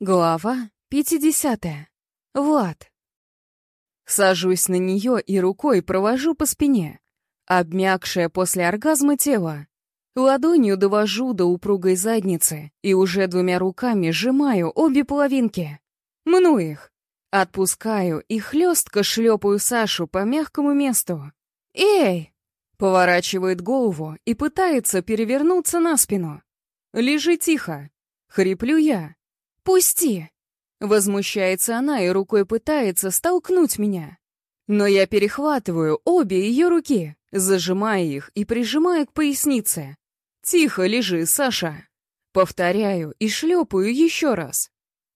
Глава 50. Влад. Сажусь на нее и рукой провожу по спине, обмякшее после оргазма тело. Ладонью довожу до упругой задницы и уже двумя руками сжимаю обе половинки. Мну их. Отпускаю и хлестко шлепаю Сашу по мягкому месту. «Эй!» Поворачивает голову и пытается перевернуться на спину. «Лежи тихо!» Хриплю я. «Пусти!» Возмущается она и рукой пытается столкнуть меня. Но я перехватываю обе ее руки, зажимая их и прижимая к пояснице. «Тихо лежи, Саша!» Повторяю и шлепаю еще раз.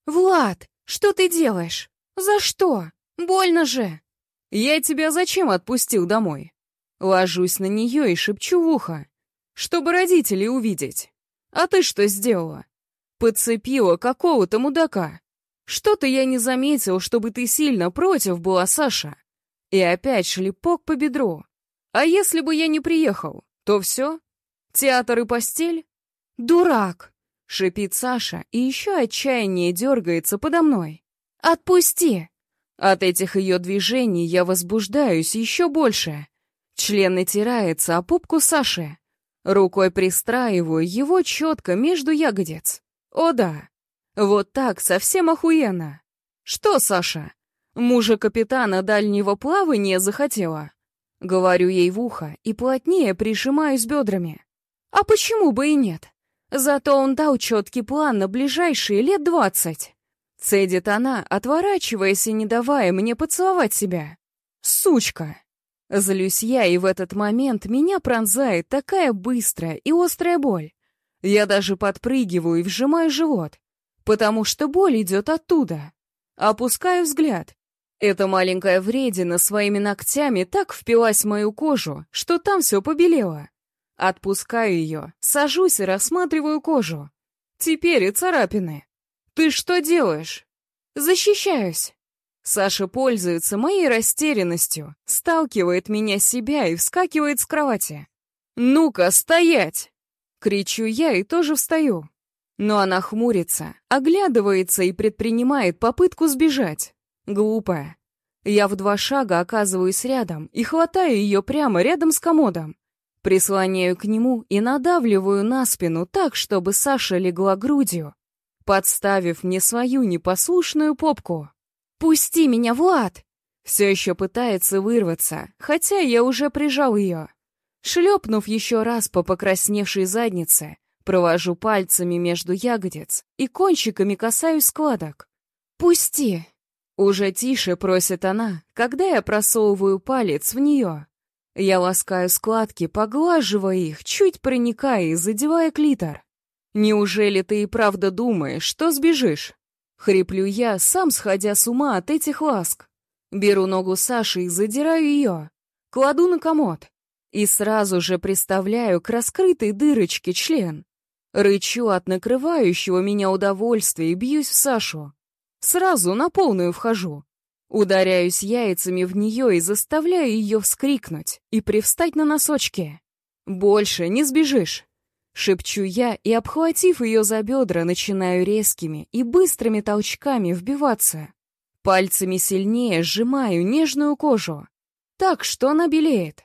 «Влад, что ты делаешь? За что? Больно же!» «Я тебя зачем отпустил домой?» Ложусь на нее и шепчу в ухо, чтобы родителей увидеть. «А ты что сделала?» Подцепила какого-то мудака. Что-то я не заметил, чтобы ты сильно против была, Саша. И опять шлепок по бедру. А если бы я не приехал, то все? Театр и постель? Дурак! Шипит Саша и еще отчаяннее дергается подо мной. Отпусти! От этих ее движений я возбуждаюсь еще больше. Член натирается о пупку Саши. Рукой пристраиваю его четко между ягодиц. О да, вот так совсем охуенно. Что, Саша, мужа капитана дальнего плавания захотела? Говорю ей в ухо и плотнее прижимаюсь бедрами. А почему бы и нет? Зато он дал четкий план на ближайшие лет двадцать. Цедит она, отворачиваясь и не давая мне поцеловать себя. Сучка! Злюсь я, и в этот момент меня пронзает такая быстрая и острая боль. Я даже подпрыгиваю и вжимаю живот, потому что боль идет оттуда. Опускаю взгляд. Эта маленькая вредина своими ногтями так впилась в мою кожу, что там все побелело. Отпускаю ее, сажусь и рассматриваю кожу. Теперь и царапины. Ты что делаешь? Защищаюсь. Саша пользуется моей растерянностью, сталкивает меня с себя и вскакивает с кровати. «Ну-ка, стоять!» Кричу я и тоже встаю. Но она хмурится, оглядывается и предпринимает попытку сбежать. Глупая. Я в два шага оказываюсь рядом и хватаю ее прямо рядом с комодом. Прислоняю к нему и надавливаю на спину так, чтобы Саша легла грудью, подставив мне свою непослушную попку. «Пусти меня, Влад!» Все еще пытается вырваться, хотя я уже прижал ее. Шлепнув еще раз по покрасневшей заднице, провожу пальцами между ягодиц и кончиками касаюсь складок. «Пусти!» Уже тише просит она, когда я просовываю палец в нее. Я ласкаю складки, поглаживая их, чуть проникая и задевая клитор. «Неужели ты и правда думаешь, что сбежишь?» Хриплю я, сам сходя с ума от этих ласк. Беру ногу Саши и задираю ее. Кладу на комод. И сразу же приставляю к раскрытой дырочке член. Рычу от накрывающего меня удовольствия и бьюсь в Сашу. Сразу на полную вхожу. Ударяюсь яйцами в нее и заставляю ее вскрикнуть и привстать на носочки. «Больше не сбежишь!» Шепчу я и, обхватив ее за бедра, начинаю резкими и быстрыми толчками вбиваться. Пальцами сильнее сжимаю нежную кожу, так что она белеет.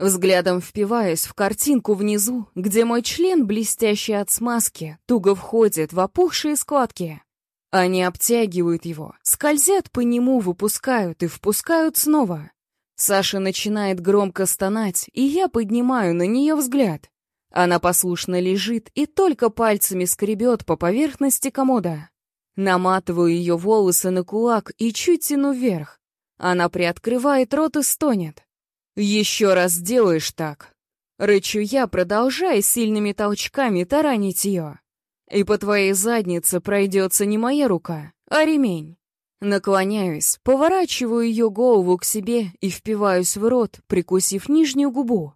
Взглядом впиваясь в картинку внизу, где мой член, блестящий от смазки, туго входит в опухшие складки. Они обтягивают его, скользят по нему, выпускают и впускают снова. Саша начинает громко стонать, и я поднимаю на нее взгляд. Она послушно лежит и только пальцами скребет по поверхности комода. Наматываю ее волосы на кулак и чуть тяну вверх. Она приоткрывает рот и стонет. «Еще раз делаешь так!» Рычу я, продолжая сильными толчками таранить ее. И по твоей заднице пройдется не моя рука, а ремень. Наклоняюсь, поворачиваю ее голову к себе и впиваюсь в рот, прикусив нижнюю губу.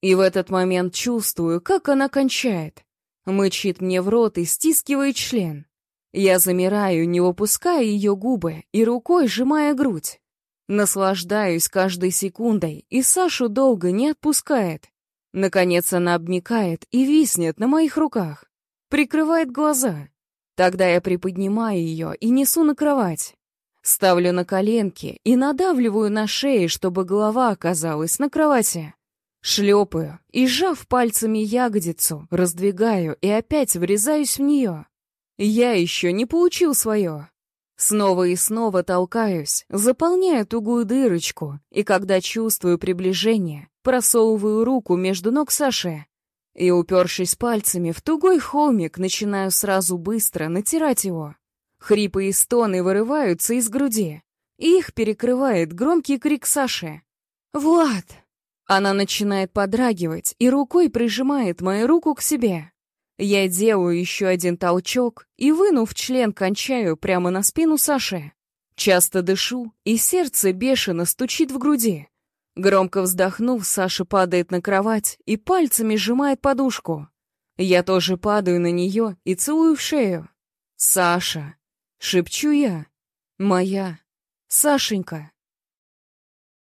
И в этот момент чувствую, как она кончает. Мычит мне в рот и стискивает член. Я замираю, не выпуская ее губы и рукой сжимая грудь. Наслаждаюсь каждой секундой, и Сашу долго не отпускает. Наконец она обникает и виснет на моих руках. Прикрывает глаза. Тогда я приподнимаю ее и несу на кровать. Ставлю на коленки и надавливаю на шею, чтобы голова оказалась на кровати. Шлепаю и, сжав пальцами ягодицу, раздвигаю и опять врезаюсь в нее. Я еще не получил свое. Снова и снова толкаюсь, заполняю тугую дырочку, и когда чувствую приближение, просовываю руку между ног Саши и, упершись пальцами в тугой холмик, начинаю сразу быстро натирать его. Хрипы и стоны вырываются из груди, и их перекрывает громкий крик Саши. «Влад!» Она начинает подрагивать и рукой прижимает мою руку к себе. Я делаю еще один толчок и, вынув член, кончаю прямо на спину Саши. Часто дышу, и сердце бешено стучит в груди. Громко вздохнув, Саша падает на кровать и пальцами сжимает подушку. Я тоже падаю на нее и целую в шею. «Саша!» — шепчу я. «Моя! Сашенька!»